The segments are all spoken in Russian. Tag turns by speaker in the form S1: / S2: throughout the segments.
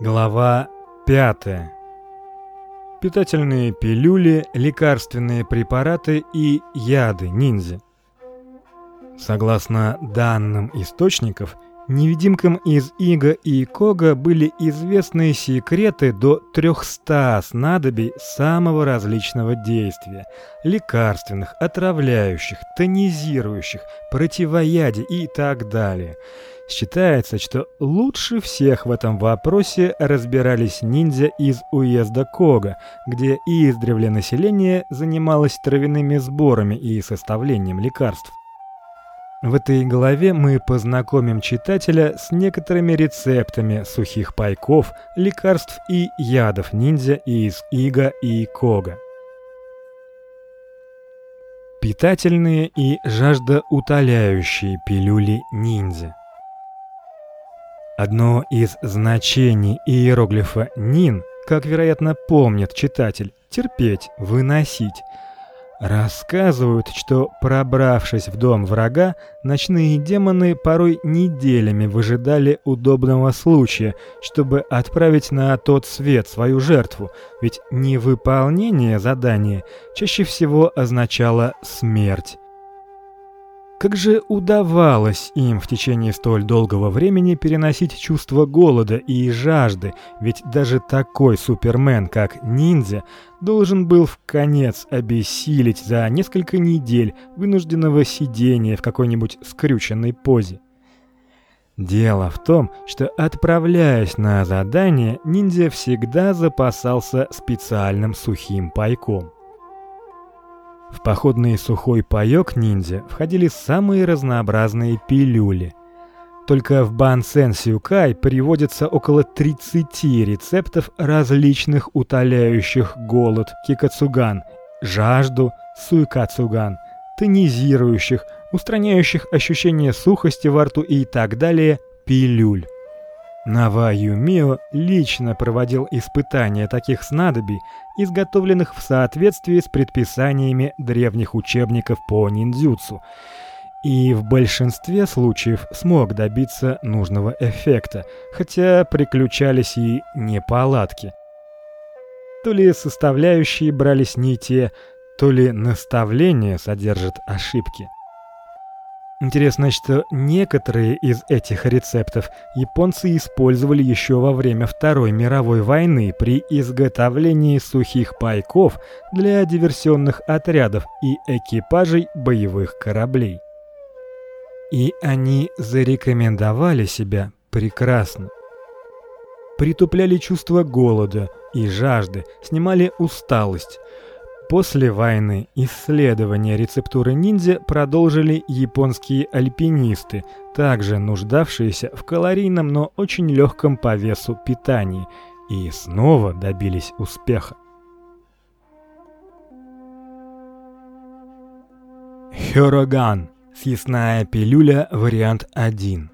S1: Глава 5. Питательные пилюли, лекарственные препараты и яды ниндзя. Согласно данным источников, невидимкам из Ига и Кога были известны секреты до 300 снадобий самого различного действия: лекарственных, отравляющих, тонизирующих, противоядий и так далее. Считается, что лучше всех в этом вопросе разбирались ниндзя из уезда Кога, где издревле население занималось травяными сборами и составлением лекарств. В этой главе мы познакомим читателя с некоторыми рецептами сухих пайков, лекарств и ядов ниндзя из Ига и Кога. Питательные и жаждоутоляющие пилюли ниндзя. Одно из значений иероглифа нин, как, вероятно, помнит читатель, терпеть, выносить. Рассказывают, что пробравшись в дом врага, ночные демоны порой неделями выжидали удобного случая, чтобы отправить на тот свет свою жертву, ведь невыполнение задания чаще всего означало смерть. Как же удавалось им в течение столь долгого времени переносить чувство голода и жажды, ведь даже такой супермен, как ниндзя, должен был в конец обессилить за несколько недель вынужденного сидения в какой-нибудь скрюченной позе. Дело в том, что отправляясь на задание, ниндзя всегда запасался специальным сухим пайком. В походный сухой паёк ниндзя входили самые разнообразные пилюли. Только в Бансен Сюкай приводится около 30 рецептов различных утоляющих голод кикацуган, жажду суйкацуган, тонизирующих, устраняющих ощущение сухости во рту и так далее пилюль. Нава Юмио лично проводил испытания таких снадобий, изготовленных в соответствии с предписаниями древних учебников по ниндзюцу, и в большинстве случаев смог добиться нужного эффекта, хотя приключались и неполадки. То ли составляющие брались не те, то ли наставления содержат ошибки. Интересно, что некоторые из этих рецептов японцы использовали еще во время Второй мировой войны при изготовлении сухих пайков для диверсионных отрядов и экипажей боевых кораблей. И они зарекомендовали себя прекрасно. Притупляли чувство голода и жажды, снимали усталость, После войны исследования рецептуры ниндзя продолжили японские альпинисты, также нуждавшиеся в калорийном, но очень легком по весу питании, и снова добились успеха. Хёроган. Съестная пилюля вариант 1.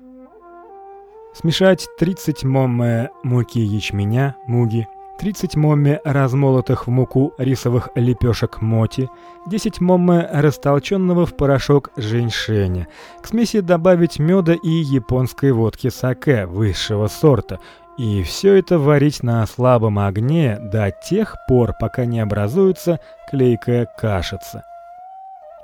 S1: Смешать 30 момме муки ячменя, муги, 30 момме размолотых в муку рисовых лепешек моти, 10 момме растолченного в порошок женьшеня. К смеси добавить меда и японской водки саке высшего сорта. И все это варить на слабом огне до тех пор, пока не образуется клейкая кашица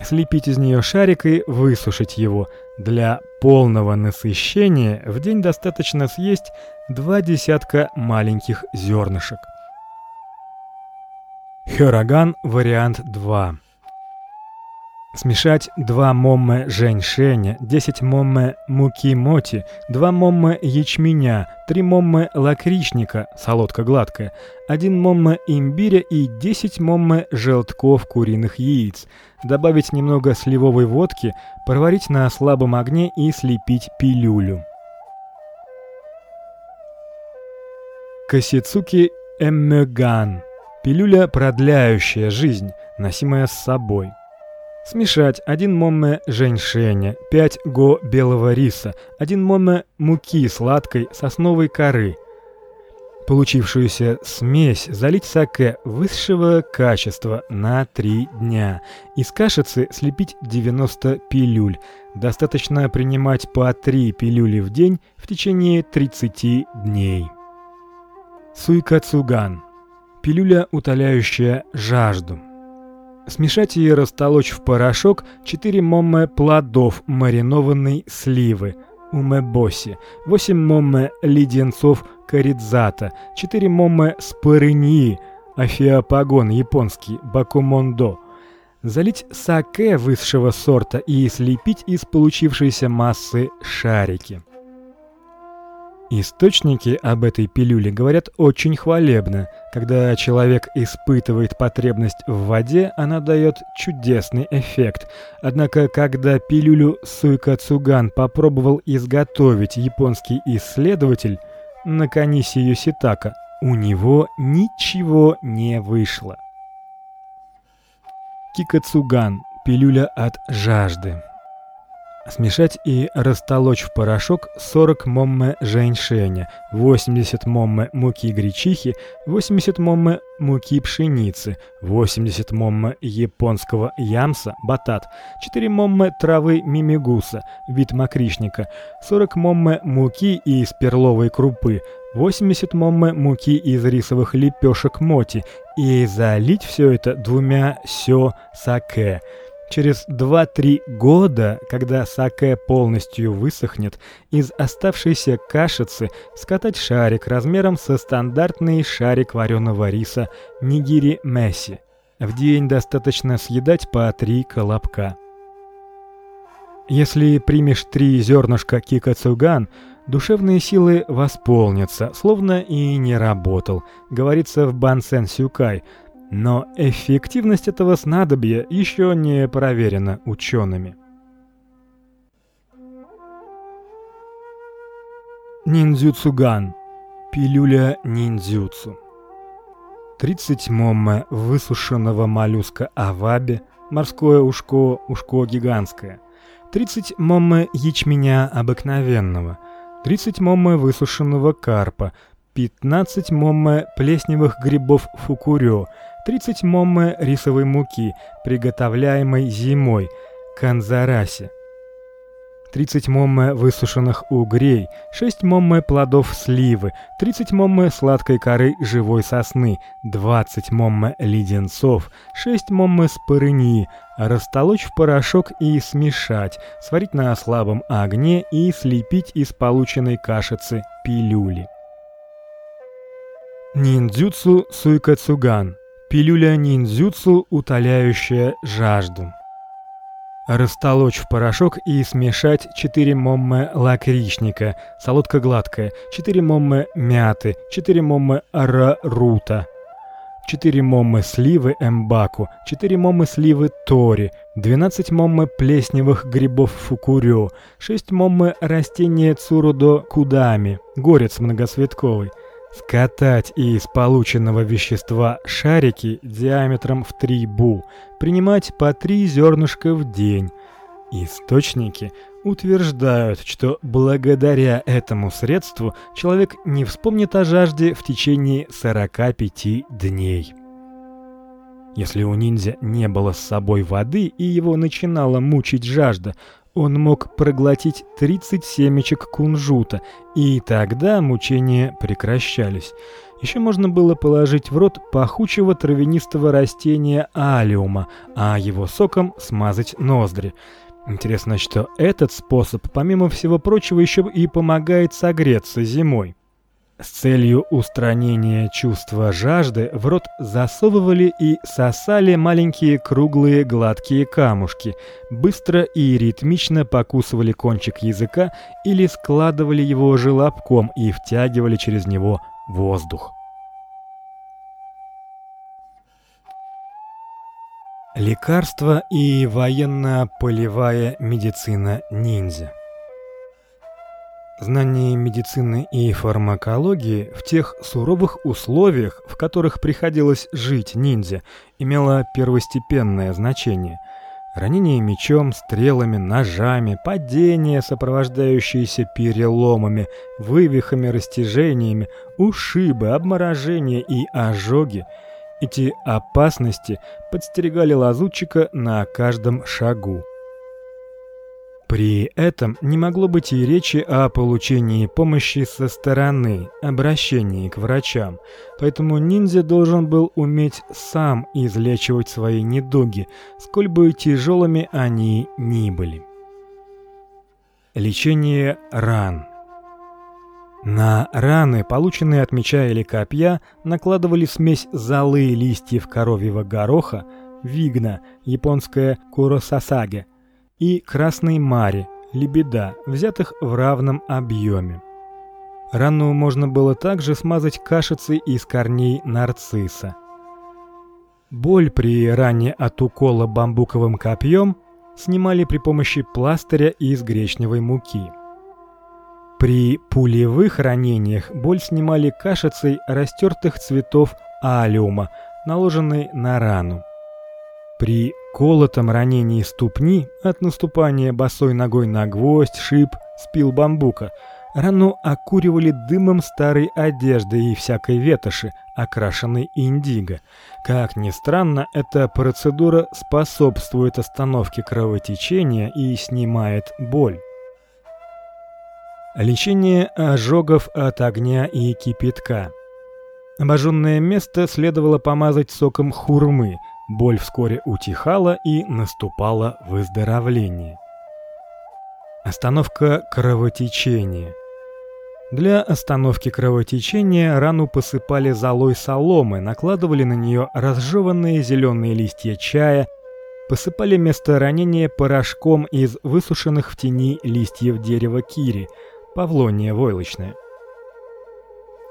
S1: слепить из нее шарик и высушить его. Для полного насыщения в день достаточно съесть два десятка маленьких зернышек. Хёраган вариант 2. Смешать 2 момме женьшеня, 10 момме муки моти, 2 момме ячменя, 3 момме лакричника, солодка гладкая, 1 момме имбиря и 10 момме желтков куриных яиц. Добавить немного сливовой водки, проварить на слабом огне и слепить пилюлю. Касицуки эммеган. Пилюля, продляющая жизнь, носимая с собой. Смешать 1 момме женьшеня, 5 го белого риса, 1 момме муки сладкой сосновой коры. Получившуюся смесь залить саке высшего качества на 3 дня. Из кашицы слепить 90 пилюль. Достаточно принимать по 3 пилюли в день в течение 30 дней. Суйкацуган. Пилюля, утоляющая жажду. Смешать и растолочь в порошок 4 момме плодов маринованной сливы – умебоси, 8 момме леденцов коридзата, 4 момме спорыньи, афиопагон японский, бакумондо. Залить саке высшего сорта и слепить из получившейся массы шарики. Источники об этой пилюле говорят очень хвалебно. Когда человек испытывает потребность в воде, она дает чудесный эффект. Однако, когда пилюлю Суйкацуган попробовал изготовить японский исследователь Наканиси Йоситака, у него ничего не вышло. Кикацуган пилюля от жажды. Смешать и растолочь в порошок 40 момме женьшеня, 80 момме муки гречихи, 80 момме муки пшеницы, 80 момме японского ямса, батат, 4 момме травы мимигуса, вид макришника, 40 момме муки из перловой крупы, 80 момме муки из рисовых лепешек моти и залить все это двумя сё саке. Через 2-3 года, когда саке полностью высохнет, из оставшейся кашицы скатать шарик размером со стандартный шарик вареного риса нигири месси. В день достаточно съедать по 3 колобка. Если примешь 3 зернышка кикацуган, душевные силы восполнятся, словно и не работал. Говорится в Бансен Сюкай – но эффективность этого снадобья еще не проверена учеными. Ниндзюцуган. Пилюля ниндзюцу. 30 момме высушенного моллюска аваби, морское ушко, ушко гигантское. 30 момме ячменя обыкновенного. 30 момме высушенного карпа, 15 момме плесневых грибов фукурё, 30 момме рисовой муки, приготовляемой зимой, канзараси. 30 момме высушенных угрей, 6 момме плодов сливы, 30 момме сладкой коры живой сосны, 20 момме леденцов, 6 момме спорыньи, растолочь в порошок и смешать, сварить на слабом огне и слепить из полученной кашицы пилюли. Ниндзюцу суйкацуган Пилюля ниндзюцу, утоляющая жажду. Растолочь в порошок и смешать 4 момме лакричника, солодка гладкая, 4 момме мяты, 4 момме арарута, 4 момме сливы эмбаку, 4 момме сливы тори, 12 момме плесневых грибов фукурё, 6 момме растения цурудо кудами, горец многоцветковый, Скатать из полученного вещества шарики диаметром в 3 бу, принимать по 3 зернышка в день. Источники утверждают, что благодаря этому средству человек не вспомнит о жажде в течение 45 дней. Если у ниндзя не было с собой воды и его начинала мучить жажда, он мог проглотить 30 семечек кунжута, и тогда мучения прекращались. Еще можно было положить в рот пахучего травянистого растения алиума, а его соком смазать ноздри. Интересно, что этот способ, помимо всего прочего, еще и помогает согреться зимой. С целью устранения чувства жажды в рот засовывали и сосали маленькие круглые гладкие камушки, быстро и ритмично покусывали кончик языка или складывали его желобком и втягивали через него воздух. Лекарства и военно-полевая медицина ниндзя. Знание медицины и фармакологии в тех суровых условиях, в которых приходилось жить ниндзя, имело первостепенное значение. Ранения мечом, стрелами, ножами, падения, сопровождающиеся переломами, вывихами, растяжениями, ушибы, обморожения и ожоги. Эти опасности подстерегали лазутчика на каждом шагу. При этом не могло быть и речи о получении помощи со стороны, обращении к врачам. Поэтому ниндзя должен был уметь сам излечивать свои недуги, сколь бы тяжелыми они ни были. Лечение ран. На раны, полученные от меча или копья, накладывали смесь золы листьев коровьего гороха, вигна, японское куросасаге, и красной мари, лебеда, взятых в равном объеме. Рану можно было также смазать кашицей из корней нарцисса. Боль при ране от укола бамбуковым копьем снимали при помощи пластыря из гречневой муки. При пулевых ранениях боль снимали кашицей растертых цветов алиума, наложенной на рану. При колотом ранении ступни от наступания босой ногой на гвоздь, шип, спил бамбука рану окуривали дымом старой одежды и всякой ветоши, окрашенной индиго. Как ни странно, эта процедура способствует остановке кровотечения и снимает боль. Лечение ожогов от огня и кипятка. Обожженное место следовало помазать соком хурмы – Боль вскоре утихала и наступало выздоровление. Остановка кровотечения. Для остановки кровотечения рану посыпали золой соломы, накладывали на нее разжеванные зеленые листья чая, посыпали место ранения порошком из высушенных в тени листьев дерева кири, павлония войлочная.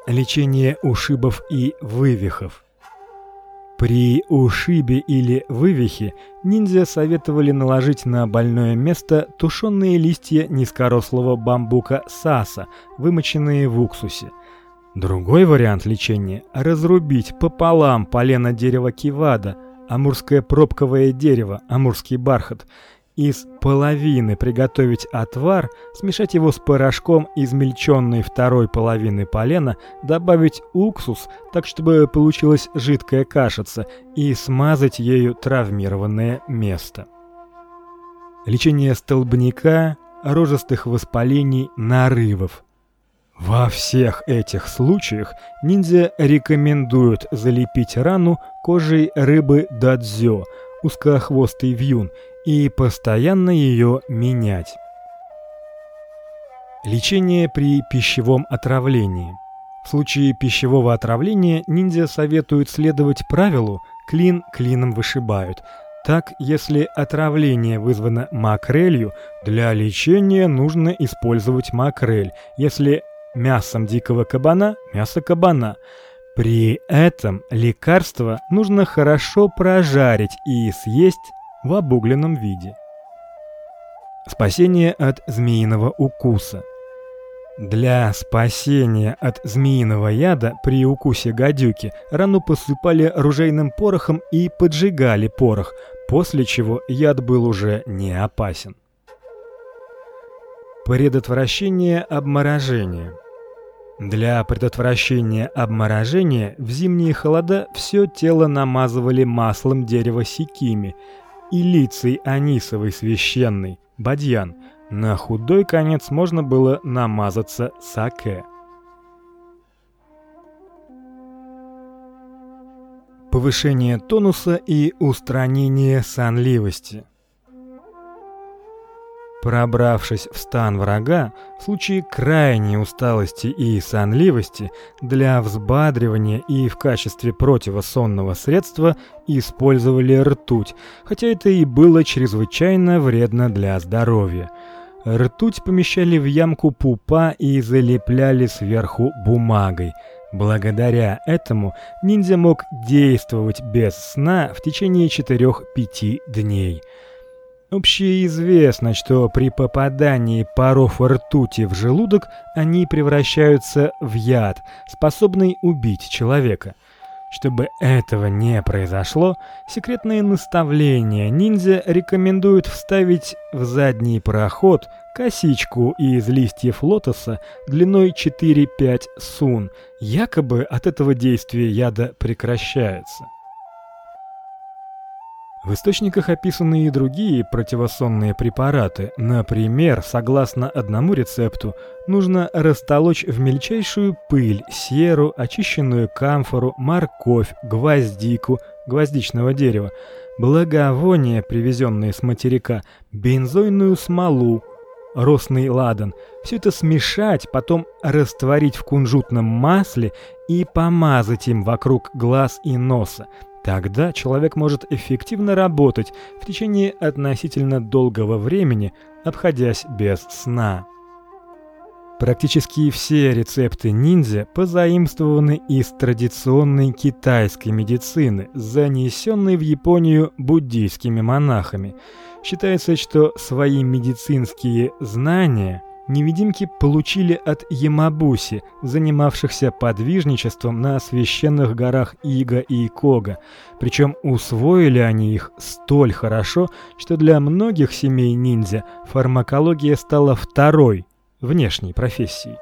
S1: Лечение ушибов и вывихов. При ушибе или вывихе ниндзя советовали наложить на больное место тушеные листья низкорослого бамбука саса, вымоченные в уксусе. Другой вариант лечения разрубить пополам полено дерева кивада, амурское пробковое дерево, амурский бархат из половины приготовить отвар, смешать его с порошком измельченной второй половины полена, добавить уксус, так чтобы получилась жидкая кашица, и смазать ею травмированное место. Лечение столбняка, рожестых воспалений, нарывов. Во всех этих случаях ниндзя рекомендуют залепить рану кожей рыбы дадзё, узкохвостый вьюн, и постоянно ее менять. Лечение при пищевом отравлении. В случае пищевого отравления ниндзя советуют следовать правилу клин клином вышибают. Так, если отравление вызвано макрелью, для лечения нужно использовать макрель. Если мясом дикого кабана мясо кабана. При этом лекарство нужно хорошо прожарить и съесть в обугленном виде. Спасение от змеиного укуса. Для спасения от змеиного яда при укусе гадюки рану посыпали ружейным порохом и поджигали порох, после чего яд был уже не опасен. Предотвращение обморожения. Для предотвращения обморожения в зимние холода все тело намазывали маслом дерева сикими, и лицей анисовый священный, бадьян. На худой конец можно было намазаться саке. Повышение тонуса и устранение сонливости. Пробравшись в стан врага, в случае крайней усталости и сонливости, для взбадривания и в качестве противосонного средства использовали ртуть, хотя это и было чрезвычайно вредно для здоровья. Ртуть помещали в ямку пупа и залепляли сверху бумагой. Благодаря этому ниндзя мог действовать без сна в течение 4-5 дней. Общеизвестно, что при попадании паров ртути в желудок они превращаются в яд, способный убить человека. Чтобы этого не произошло, секретные наставления ниндзя рекомендуют вставить в задний проход косичку из листьев лотоса длиной 4-5 сун. Якобы от этого действие яда прекращается. В источниках описаны и другие противосонные препараты. Например, согласно одному рецепту, нужно растолочь в мельчайшую пыль серу, очищенную камфору, морковь, гвоздику, гвоздичного дерева, благовония, привезенные с материка, бензойную смолу, росный ладан. Все это смешать, потом растворить в кунжутном масле и помазать им вокруг глаз и носа. Тогда человек может эффективно работать в течение относительно долгого времени, обходясь без сна. Практически все рецепты ниндзя позаимствованы из традиционной китайской медицины, занесенной в Японию буддийскими монахами. Считается, что свои медицинские знания невидимки получили от Ямабуси, занимавшихся подвижничеством на священных горах Ига и Кога. Причем усвоили они их столь хорошо, что для многих семей ниндзя фармакология стала второй внешней профессией.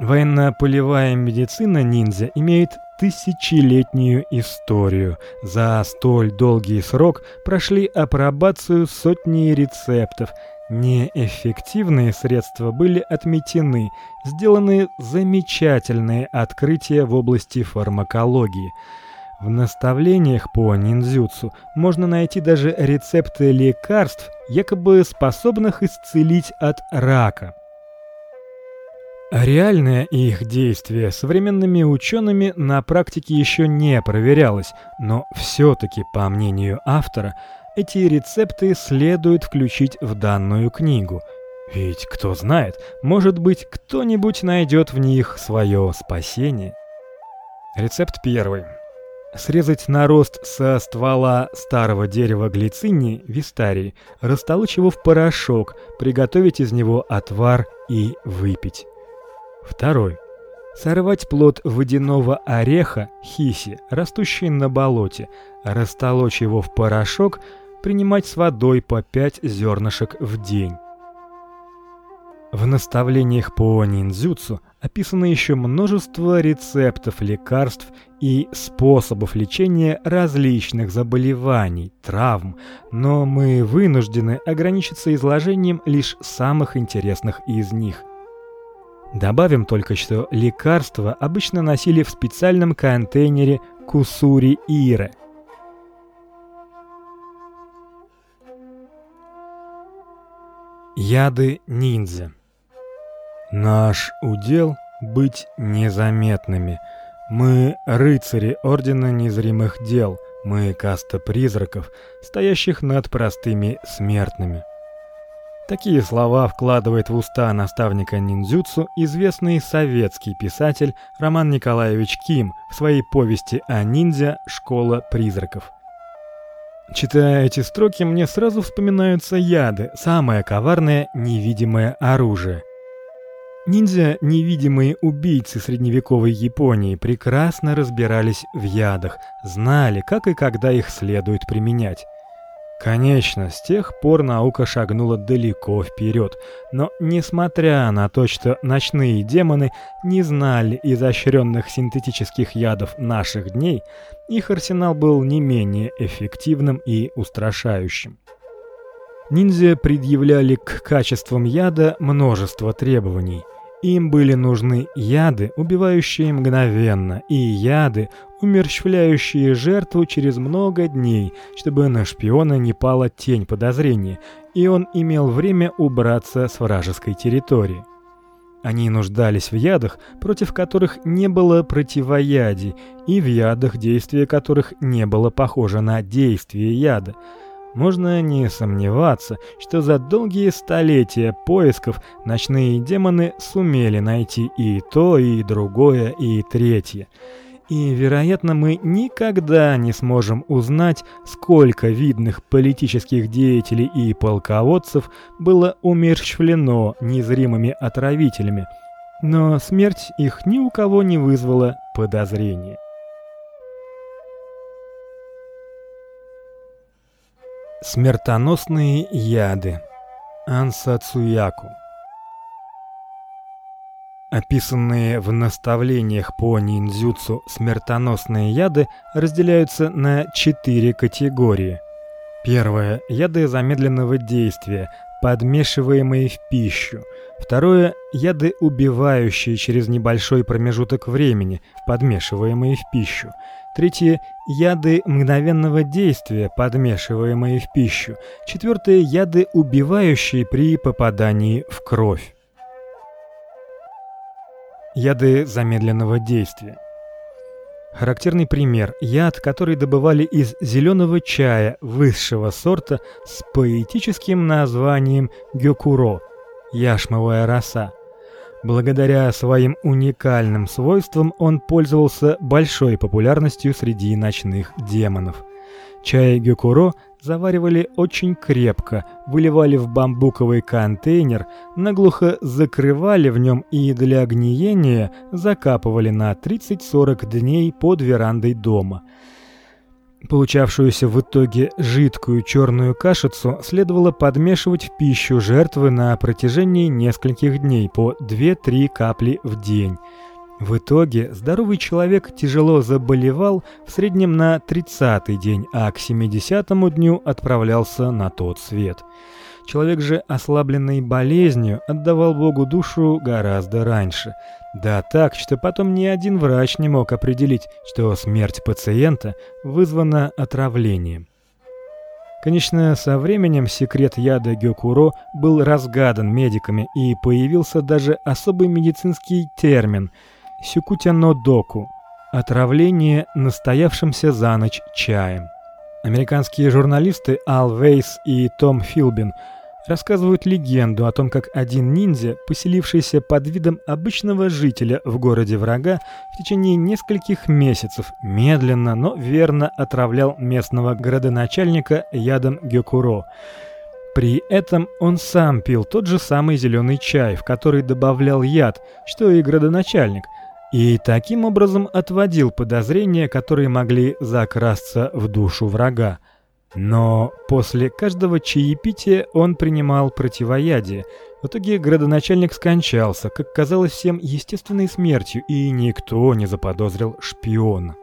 S1: Военно-полевая медицина ниндзя имеет тысячелетнюю историю. За столь долгий срок прошли апробацию сотни рецептов, Неэффективные средства были отметены, сделаны замечательные открытия в области фармакологии. В наставлениях по ниндзюцу можно найти даже рецепты лекарств, якобы способных исцелить от рака. Реальное их действие современными учеными на практике еще не проверялось, но все таки по мнению автора, эти рецепты следует включить в данную книгу. Ведь кто знает, может быть, кто-нибудь найдет в них свое спасение. Рецепт первый. Срезать нарост со ствола старого дерева глицинии, вистарии, растолочь его в порошок, приготовить из него отвар и выпить. Второй. Сорвать плод водяного ореха хиси, растущий на болоте, растолочь его в порошок, принимать с водой по 5 зернышек в день. В наставлениях по ниндзюцу описано еще множество рецептов лекарств и способов лечения различных заболеваний, травм, но мы вынуждены ограничиться изложением лишь самых интересных из них. Добавим только, что лекарства обычно носили в специальном контейнере кусури-ире – Яды ниндзя. Наш удел быть незаметными. Мы рыцари ордена незримых дел. Мы каста призраков, стоящих над простыми смертными. Такие слова вкладывает в уста наставника ниндзюцу известный советский писатель Роман Николаевич Ким в своей повести о ниндзя Школа призраков. Читая эти строки, мне сразу вспоминаются яды, самое коварное невидимое оружие. Ниндзя, невидимые убийцы средневековой Японии, прекрасно разбирались в ядах, знали, как и когда их следует применять. Конечно, с тех пор наука шагнула далеко вперед, но несмотря на то, что ночные демоны не знали изощренных синтетических ядов наших дней, их арсенал был не менее эффективным и устрашающим. Ниндзя предъявляли к качествам яда множество требований – им были нужны яды, убивающие мгновенно, и яды, умерщвляющие жертву через много дней, чтобы на шпиона не пала тень подозрения, и он имел время убраться с вражеской территории. Они нуждались в ядах, против которых не было противоядий, и в ядах, действие которых не было похоже на действие яда – можно не сомневаться, что за долгие столетия поисков ночные демоны сумели найти и то, и другое, и третье. И, вероятно, мы никогда не сможем узнать, сколько видных политических деятелей и полководцев было умерщвлено незримыми отравителями. Но смерть их ни у кого не вызвала подозрения. Смертоносные яды. Ансацуяку. Описанные в наставлениях по ниндзюцу смертоносные яды разделяются на четыре категории. Первое яды замедленного действия, подмешиваемые в пищу. Второе яды убивающие через небольшой промежуток времени, подмешиваемые в пищу. Третье яды мгновенного действия, подмешиваемые в пищу. Четвертое яды убивающие при попадании в кровь. Яды замедленного действия. Характерный пример яд, который добывали из зеленого чая высшего сорта с поэтическим названием гёкуро яшмовая роса. Благодаря своим уникальным свойствам он пользовался большой популярностью среди ночных демонов. Чай гёкуро заваривали очень крепко, выливали в бамбуковый контейнер, наглухо закрывали в нем и для гниения закапывали на 30-40 дней под верандой дома. Получавшуюся в итоге жидкую черную кашицу следовало подмешивать в пищу жертвы на протяжении нескольких дней по 2-3 капли в день. В итоге здоровый человек тяжело заболевал в среднем на 30-й день, а к 70-му дню отправлялся на тот свет. Человек же, ослабленный болезнью, отдавал Богу душу гораздо раньше. Да так, что потом ни один врач не мог определить, что смерть пациента вызвана отравлением. Конечно, со временем секрет яда гёкуро был разгадан медиками и появился даже особый медицинский термин сюкутяно-доку отравление настоявшимся за ночь чаем. Американские журналисты Ал Вейс и Том Филбин – рассказывают легенду о том, как один ниндзя, поселившийся под видом обычного жителя в городе врага, в течение нескольких месяцев медленно, но верно отравлял местного городоначальника ядом гёкуро. При этом он сам пил тот же самый зеленый чай, в который добавлял яд, что и градоначальник, и таким образом отводил подозрения, которые могли закрасться в душу врага. Но после каждого чаепития он принимал противоядие. В итоге градоначальник скончался, как казалось всем, естественной смертью, и никто не заподозрил шпиона.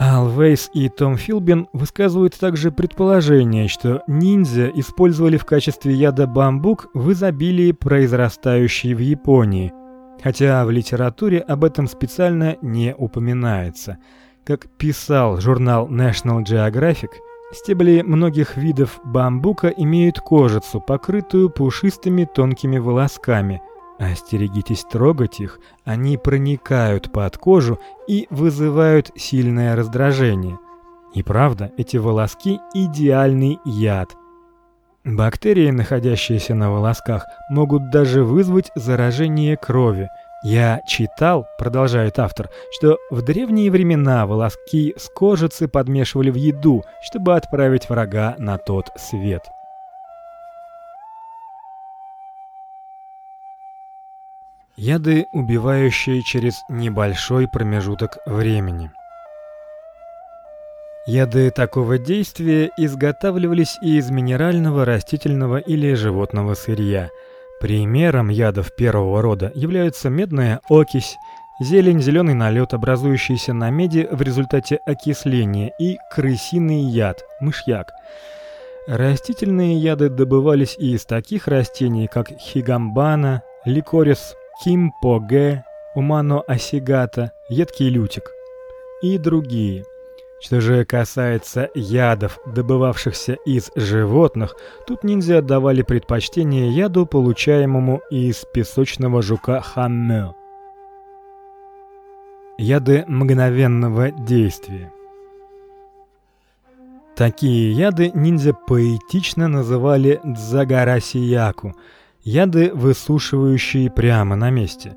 S1: Алвейс и Том Филбин высказывают также предположение, что ниндзя использовали в качестве яда бамбук в изобилии произрастающий в Японии, хотя в литературе об этом специально не упоминается – как писал журнал National Geographic, стебли многих видов бамбука имеют кожицу, покрытую пушистыми тонкими волосками. Остерегитесь трогать их, они проникают под кожу и вызывают сильное раздражение. И правда, эти волоски идеальный яд. Бактерии, находящиеся на волосках, могут даже вызвать заражение крови – я читал, продолжает автор, что в древние времена волоски с кожицы подмешивали в еду, чтобы отправить врага на тот свет. Яды, убивающие через небольшой промежуток времени. Яды такого действия изготавливались из минерального, растительного или животного сырья – Примером ядов первого рода являются медная окись, зелень, зеленый налет, образующийся на меди в результате окисления, и крысиный яд мышьяк. Растительные яды добывались и из таких растений, как хигамбана, ликорис, кимпоге, умано осигата, едкий лютик и другие. Что же касается ядов, добывавшихся из животных, тут ниндзя отдавали предпочтение яду, получаемому из песочного жука хаммё. Яды мгновенного действия. Такие яды ниндзя поэтично называли дзагарасияку, яды, высушивающие прямо на месте.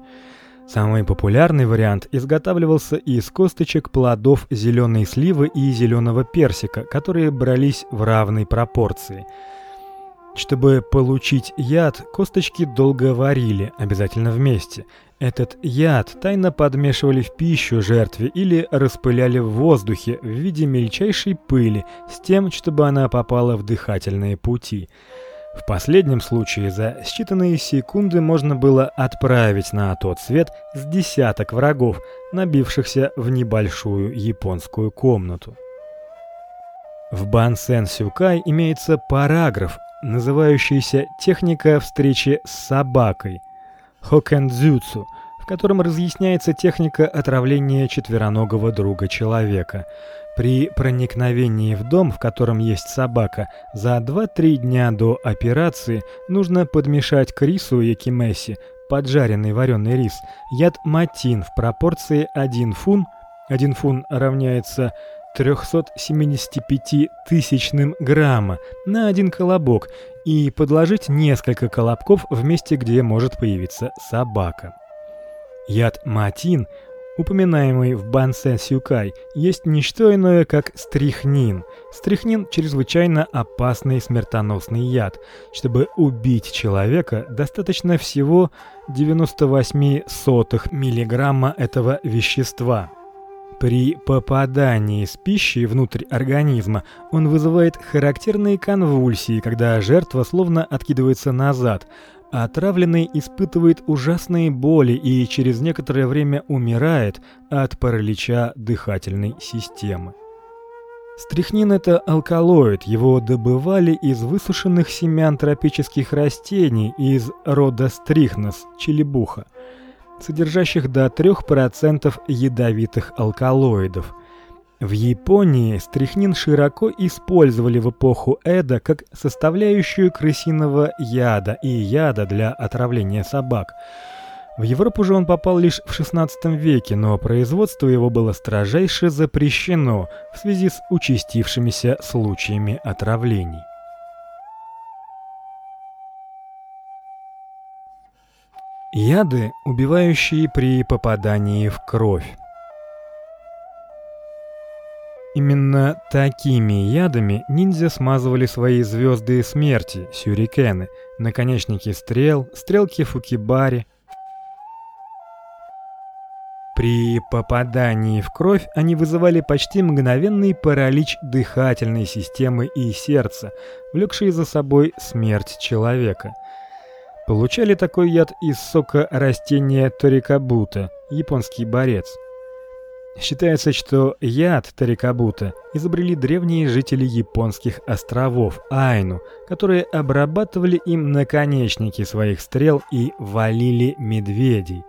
S1: Самый популярный вариант изготавливался из косточек плодов зеленой сливы и зеленого персика, которые брались в равной пропорции. Чтобы получить яд, косточки долго варили, обязательно вместе. Этот яд тайно подмешивали в пищу жертве или распыляли в воздухе в виде мельчайшей пыли с тем, чтобы она попала в дыхательные пути. В последнем случае за считанные секунды можно было отправить на тот свет с десяток врагов, набившихся в небольшую японскую комнату. В Бансен Сюкай имеется параграф, называющийся Техника встречи с собакой Хокэндзюцу, в котором разъясняется техника отравления четвероногого друга человека. При проникновении в дом, в котором есть собака, за 2-3 дня до операции нужно подмешать к рису якимеси, поджаренный вареный рис, яд матин в пропорции 1 фун, 1 фун равняется 375 тысячным грамма на один колобок и подложить несколько колобков в месте, где может появиться собака. Яд матин упоминаемый в Бансе Сюкай, есть не что иное, как стрихнин. Стрихнин чрезвычайно опасный смертоносный яд. Чтобы убить человека, достаточно всего 98 сотых миллиграмма этого вещества. При попадании с пищей внутрь организма он вызывает характерные конвульсии, когда жертва словно откидывается назад, Отравленный испытывает ужасные боли и через некоторое время умирает от паралича дыхательной системы. Стрихнин это алкалоид, его добывали из высушенных семян тропических растений из рода стрихнос, челебуха, содержащих до 3% ядовитых алкалоидов – в Японии стрихнин широко использовали в эпоху Эда как составляющую крысиного яда и яда для отравления собак. В Европу же он попал лишь в XVI веке, но производство его было строжайше запрещено в связи с участившимися случаями отравлений. Яды, убивающие при попадании в кровь. Именно такими ядами ниндзя смазывали свои звезды смерти, сюрикены, наконечники стрел, стрелки фукибари. При попадании в кровь они вызывали почти мгновенный паралич дыхательной системы и сердца, влекший за собой смерть человека. Получали такой яд из сока растения торикабута, японский борец. Считается, что яд тарикабута изобрели древние жители японских островов Айну, которые обрабатывали им наконечники своих стрел и валили медведей.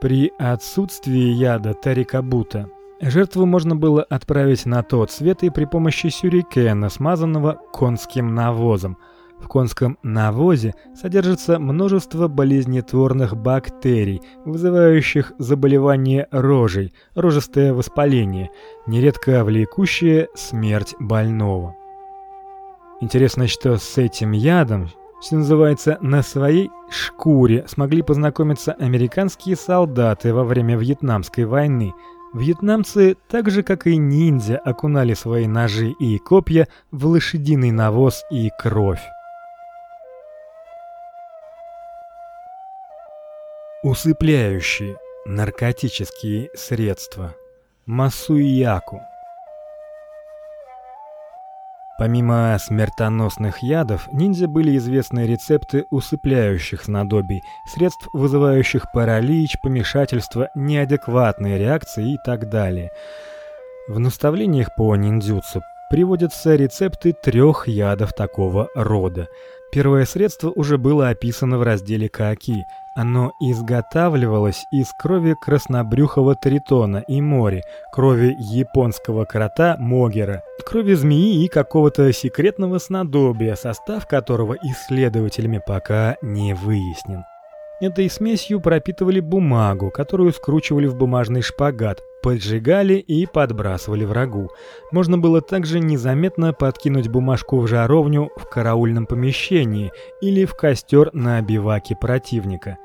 S1: При отсутствии яда тарикабута жертву можно было отправить на тот свет и при помощи сюрикена, смазанного конским навозом – в конском навозе содержится множество болезнетворных бактерий, вызывающих заболевание рожей, рожестое воспаление, нередко влекущее смерть больного. Интересно, что с этим ядом, что называется, на своей шкуре смогли познакомиться американские солдаты во время Вьетнамской войны. Вьетнамцы, так же как и ниндзя, окунали свои ножи и копья в лошадиный навоз и кровь. Усыпляющие наркотические средства. Масуяку. Помимо смертоносных ядов, ниндзя были известны рецепты усыпляющих снадобий, средств, вызывающих паралич, помешательство, неадекватные реакции и так далее. В наставлениях по ниндзюцу приводятся рецепты трех ядов такого рода. Первое средство уже было описано в разделе Кааки. Оно изготавливалось из крови краснобрюхого тритона и мори, крови японского крота могера, крови змеи и какого-то секретного снадобья, состав которого исследователями пока не выяснен. Этой смесью пропитывали бумагу, которую скручивали в бумажный шпагат, поджигали и подбрасывали врагу. Можно было также незаметно подкинуть бумажку в жаровню в караульном помещении или в костер на биваке противника.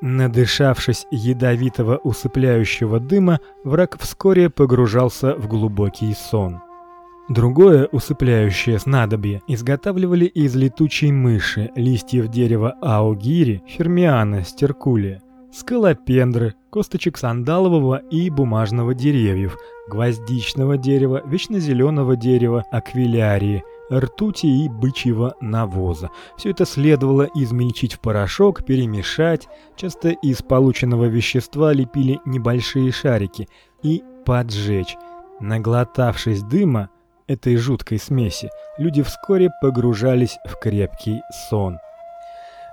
S1: Надышавшись ядовитого усыпляющего дыма, враг вскоре погружался в глубокий сон. Другое усыпляющее снадобье изготавливали из летучей мыши, листьев дерева аугири, фермиана, стеркулия, скалопендры, косточек сандалового и бумажного деревьев, гвоздичного дерева, вечнозеленого дерева, аквилярии, ртути и бычьего навоза. Все это следовало измельчить в порошок, перемешать. Часто из полученного вещества лепили небольшие шарики и поджечь. Наглотавшись дыма, этой жуткой смеси, люди вскоре погружались в крепкий сон.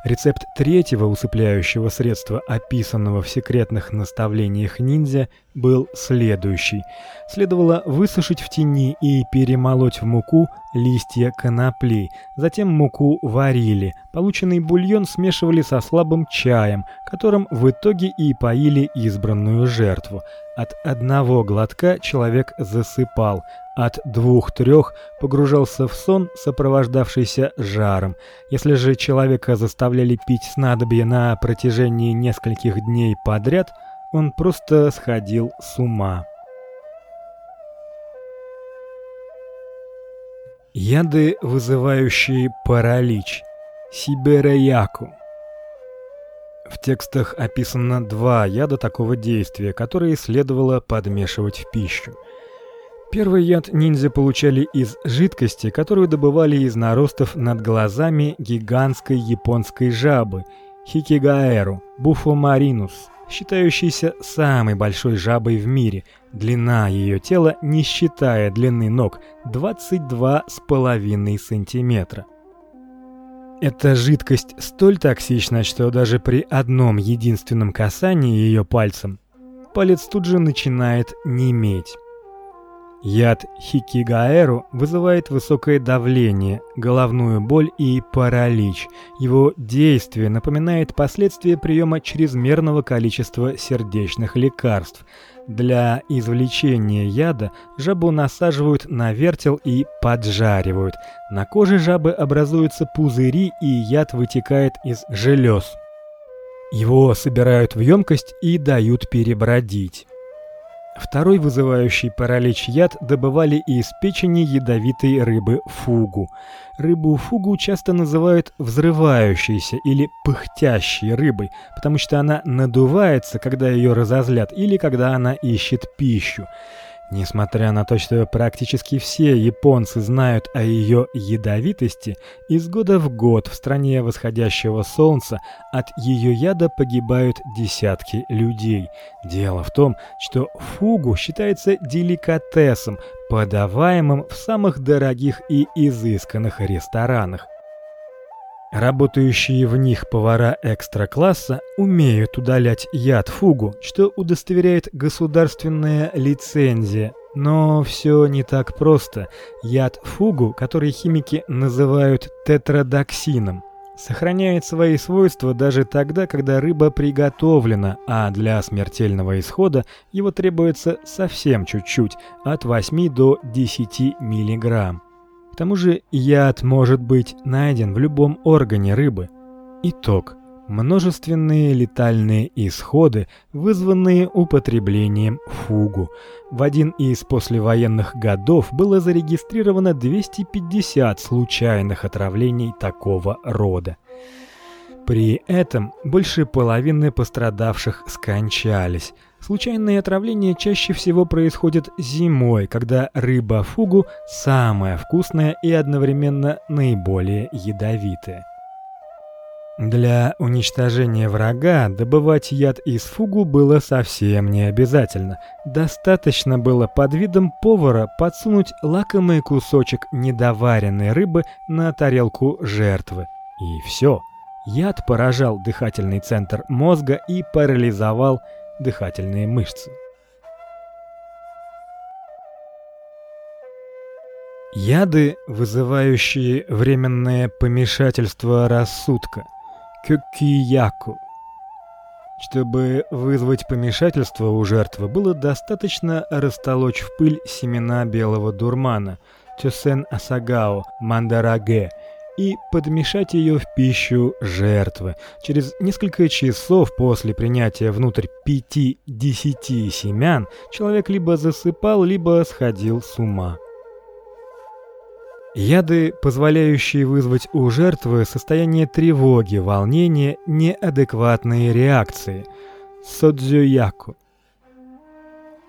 S1: Рецепт третьего усыпляющего средства, описанного в секретных наставлениях ниндзя, был следующий. Следовало высушить в тени и перемолоть в муку листья конопли. Затем муку варили. Полученный бульон смешивали со слабым чаем, которым в итоге и поили избранную жертву. От одного глотка человек засыпал, от двух-трех погружался в сон, сопровождавшийся жаром. Если же человека заставляли пить снадобье на протяжении нескольких дней подряд, он просто сходил с ума. Яды, вызывающие паралич. Сибираяку. В текстах описано два яда такого действия, которые следовало подмешивать в пищу. Первый яд ниндзя получали из жидкости, которую добывали из наростов над глазами гигантской японской жабы Хикигаэру буфомаринус, считающейся самой большой жабой в мире. Длина ее тела, не считая длины ног, 22,5 сантиметра. Эта жидкость столь токсична, что даже при одном единственном касании ее пальцем палец тут же начинает неметь. Яд хикигаэру вызывает высокое давление, головную боль и паралич. Его действие напоминает последствия приема чрезмерного количества сердечных лекарств. Для извлечения яда жабу насаживают на вертел и поджаривают. На коже жабы образуются пузыри, и яд вытекает из желез. Его собирают в емкость и дают перебродить. Второй вызывающий паралич яд добывали из печени ядовитой рыбы фугу. Рыбу фугу часто называют взрывающейся или пыхтящей рыбой, потому что она надувается, когда ее разозлят или когда она ищет пищу. Несмотря на то, что практически все японцы знают о ее ядовитости, из года в год в стране восходящего солнца от ее яда погибают десятки людей. Дело в том, что фугу считается деликатесом, подаваемым в самых дорогих и изысканных ресторанах. Работающие в них повара экстра-класса умеют удалять яд фугу, что удостоверяет государственная лицензия. Но все не так просто. Яд фугу, который химики называют тетрадоксином, сохраняет свои свойства даже тогда, когда рыба приготовлена, а для смертельного исхода его требуется совсем чуть-чуть, от 8 до 10 миллиграмм. К тому же яд может быть найден в любом органе рыбы. Итог. Множественные летальные исходы, вызванные употреблением фугу. В один из послевоенных годов было зарегистрировано 250 случайных отравлений такого рода. При этом больше половины пострадавших скончались. Случайные отравления чаще всего происходят зимой, когда рыба фугу самая вкусная и одновременно наиболее ядовитая. Для уничтожения врага добывать яд из фугу было совсем не обязательно. Достаточно было под видом повара подсунуть лакомый кусочек недоваренной рыбы на тарелку жертвы. И все. Яд поражал дыхательный центр мозга и парализовал дыхательные мышцы. Яды, вызывающие временное помешательство рассудка. Кёкияку. Чтобы вызвать помешательство у жертвы, было достаточно растолочь в пыль семена белого дурмана, тюсен асагао, мандараге – и подмешать ее в пищу жертвы. Через несколько часов после принятия внутрь 5-10 семян человек либо засыпал, либо сходил с ума. Яды, позволяющие вызвать у жертвы состояние тревоги, волнения, неадекватные реакции. Содзюяку.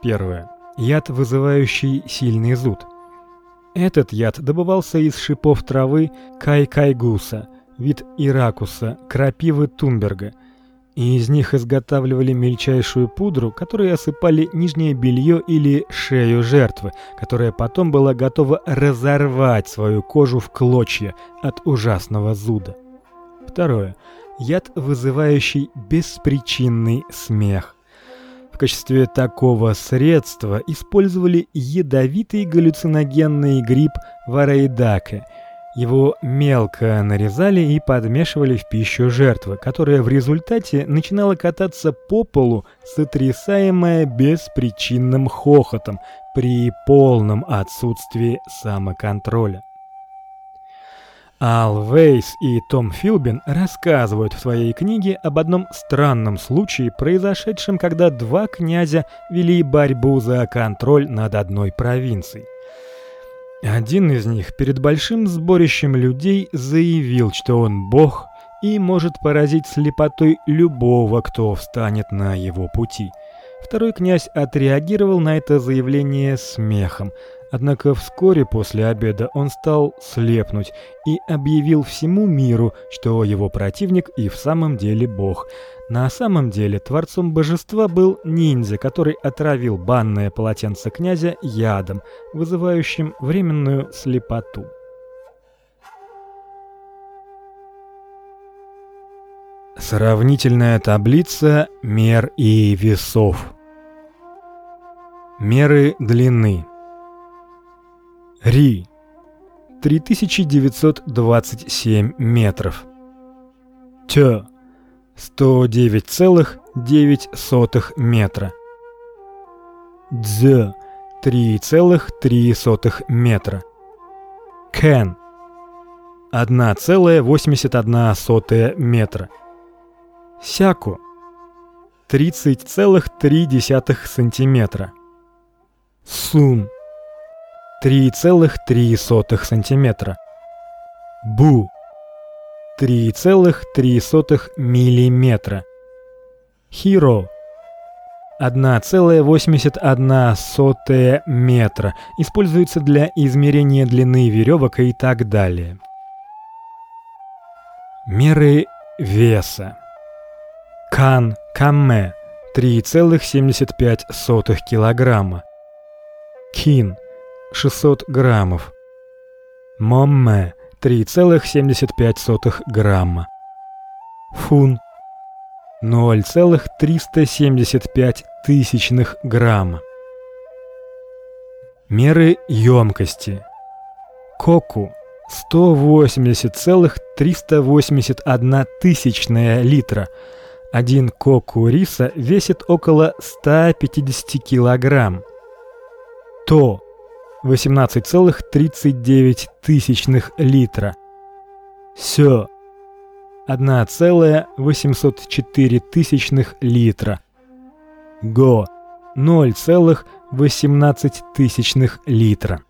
S1: Первое. Яд, вызывающий сильный зуд. Этот яд добывался из шипов травы кайкайгуса, вид иракуса, крапивы тунберга – и из них изготавливали мельчайшую пудру, которой осыпали нижнее белье или шею жертвы, которая потом была готова разорвать свою кожу в клочья от ужасного зуда. Второе. Яд, вызывающий беспричинный смех. В качестве такого средства использовали ядовитый галлюциногенный гриб вараидаке – его мелко нарезали и подмешивали в пищу жертвы, которая в результате начинала кататься по полу, сотрясаемая беспричинным хохотом при полном отсутствии самоконтроля. Ал Вейс и Том Филбин рассказывают в своей книге об одном странном случае, произошедшем, когда два князя вели борьбу за контроль над одной провинцией. Один из них перед большим сборищем людей заявил, что он бог и может поразить слепотой любого, кто встанет на его пути. Второй князь отреагировал на это заявление смехом, однако вскоре после обеда он стал слепнуть и объявил всему миру, что его противник и в самом деле бог. На самом деле творцом божества был ниндзя, который отравил банное полотенце князя ядом, вызывающим временную слепоту. Сравнительная таблица мер и весов. Меры длины. Ри 3927 метров. Тё 109,9 метра. Дз 3,3 метра. Кен 1,81 метра. Сяку 30,3 сантиметра. Сун 3,3 сантиметра. Бу 3,3 миллиметра. Хиро 1,81 метра. Используется для измерения длины веревок и так далее. Меры веса. Кан камме 3,75 килограмма. Кин 600 граммов. Момме 3,75 грамма. Фун 0,375 тысячных грамма. Меры емкости. Коку 180,381 тысячная литра. Один коку риса весит около 150 килограмм. То 18,39 тысячных литра. Сё 1,804 тысячных литра. Го 0,18 тысячных литра.